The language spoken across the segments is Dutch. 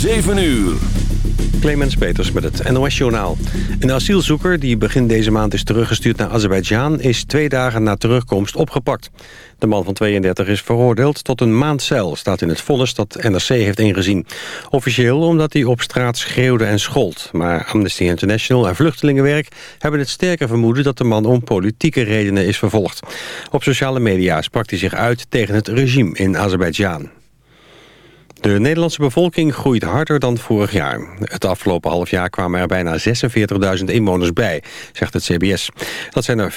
7 uur. Clemens Peters met het NOS-journaal. Een asielzoeker die begin deze maand is teruggestuurd naar Azerbeidzjan... is twee dagen na terugkomst opgepakt. De man van 32 is veroordeeld tot een maand cel... staat in het vonnis dat NRC heeft ingezien. Officieel omdat hij op straat schreeuwde en schold. Maar Amnesty International en Vluchtelingenwerk... hebben het sterke vermoeden dat de man om politieke redenen is vervolgd. Op sociale media sprak hij zich uit tegen het regime in Azerbeidzjan. De Nederlandse bevolking groeit harder dan vorig jaar. Het afgelopen half jaar kwamen er bijna 46.000 inwoners bij, zegt het CBS. Dat zijn er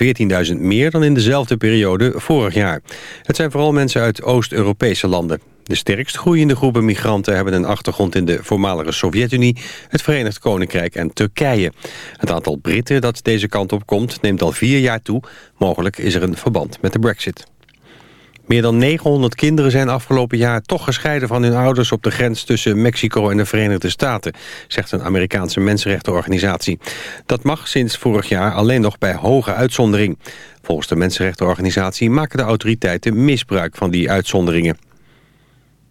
14.000 meer dan in dezelfde periode vorig jaar. Het zijn vooral mensen uit Oost-Europese landen. De sterkst groeiende groepen migranten hebben een achtergrond in de voormalige Sovjet-Unie, het Verenigd Koninkrijk en Turkije. Het aantal Britten dat deze kant op komt neemt al vier jaar toe. Mogelijk is er een verband met de brexit. Meer dan 900 kinderen zijn afgelopen jaar toch gescheiden van hun ouders op de grens tussen Mexico en de Verenigde Staten, zegt een Amerikaanse mensenrechtenorganisatie. Dat mag sinds vorig jaar alleen nog bij hoge uitzondering. Volgens de mensenrechtenorganisatie maken de autoriteiten misbruik van die uitzonderingen.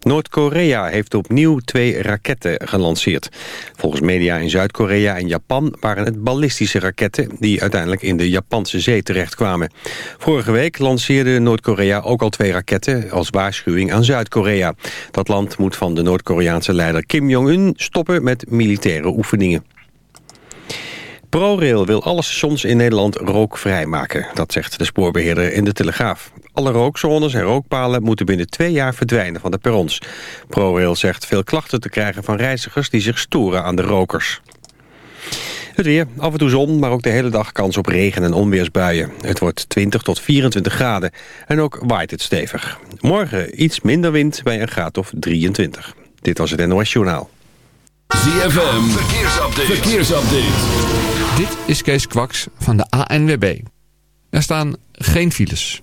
Noord-Korea heeft opnieuw twee raketten gelanceerd. Volgens media in Zuid-Korea en Japan waren het ballistische raketten... die uiteindelijk in de Japanse zee terechtkwamen. Vorige week lanceerde Noord-Korea ook al twee raketten... als waarschuwing aan Zuid-Korea. Dat land moet van de Noord-Koreaanse leider Kim Jong-un... stoppen met militaire oefeningen. ProRail wil alle stations in Nederland rookvrij maken. Dat zegt de spoorbeheerder in de Telegraaf. Alle rookzones en rookpalen moeten binnen twee jaar verdwijnen van de perrons. ProRail zegt veel klachten te krijgen van reizigers die zich storen aan de rokers. Het weer, af en toe zon, maar ook de hele dag kans op regen- en onweersbuien. Het wordt 20 tot 24 graden en ook waait het stevig. Morgen iets minder wind bij een graad of 23. Dit was het NOS Journaal. ZFM, verkeersupdate. verkeersupdate. Dit is Kees Kwaks van de ANWB. Er staan geen files.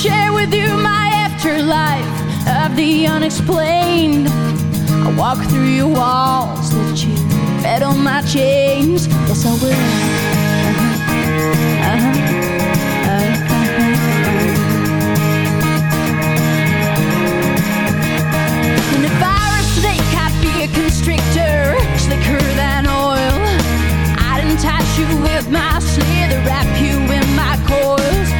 share with you my afterlife of the unexplained. I walk through your walls that you fed on my chains. Yes, I will. Uh-huh. Uh-huh. constrictor, slicker than oil. I'd entice you with my slither, wrap you in my coils.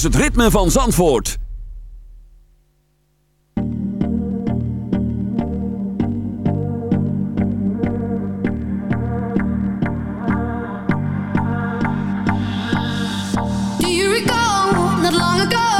is het ritme van Zandvoort. Do you recall, not long ago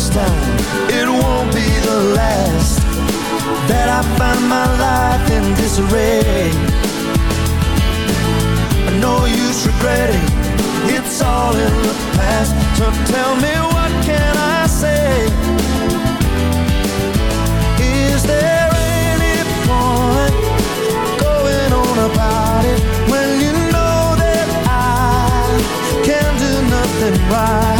first time, it won't be the last That I find my life in disarray. I know you's regretting, it's all in the past. So tell me what can I say? Is there any point going on about it When you know that I can do nothing right?